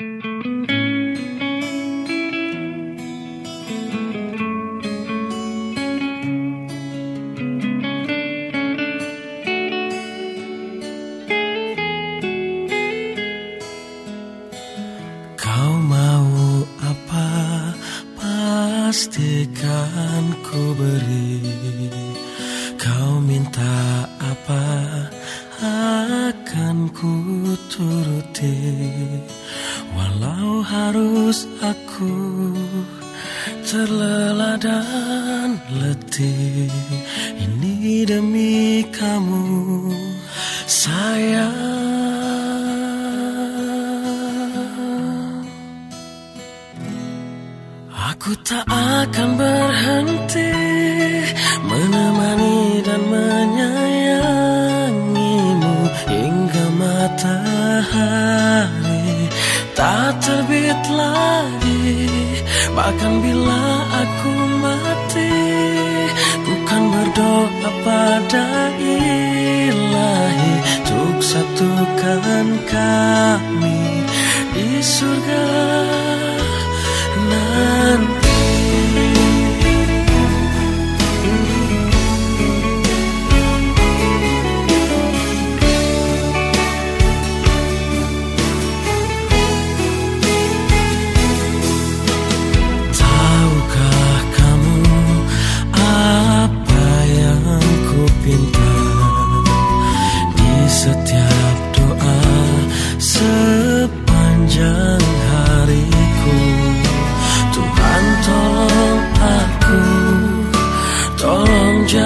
Kau mau apa? Pastikan ku beri. Kau minta apa? Akan ku turuti Walau harus aku terlelah dan letih Ini demi kamu sayang. Aku tak akan berhenti menemani dan menyayangimu tak terbit lagi. Bahkan bila aku mati, bukan berdoa pada ilahi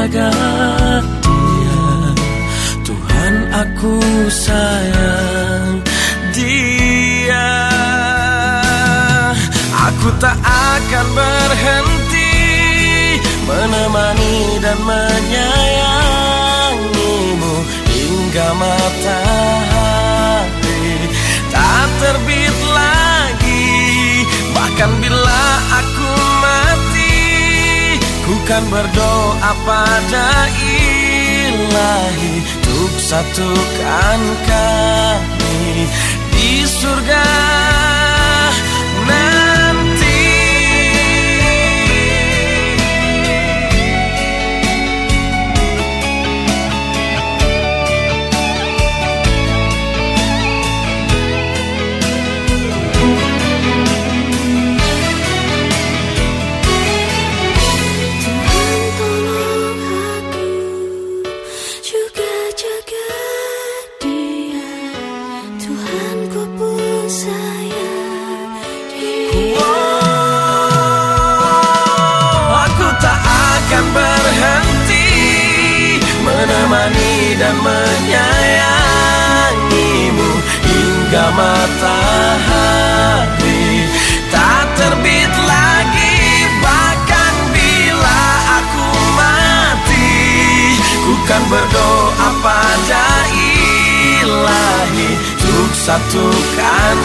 jaga dia. Tuhan aku sayang dia. Aku tak akan berhenti menemani dan menyayangimu hingga matahari tak terbit lagi. Bahkan bila aku ku kan berdoa pada ilahi untuk satukan kami berhenti menemani dan menyayangimu satukan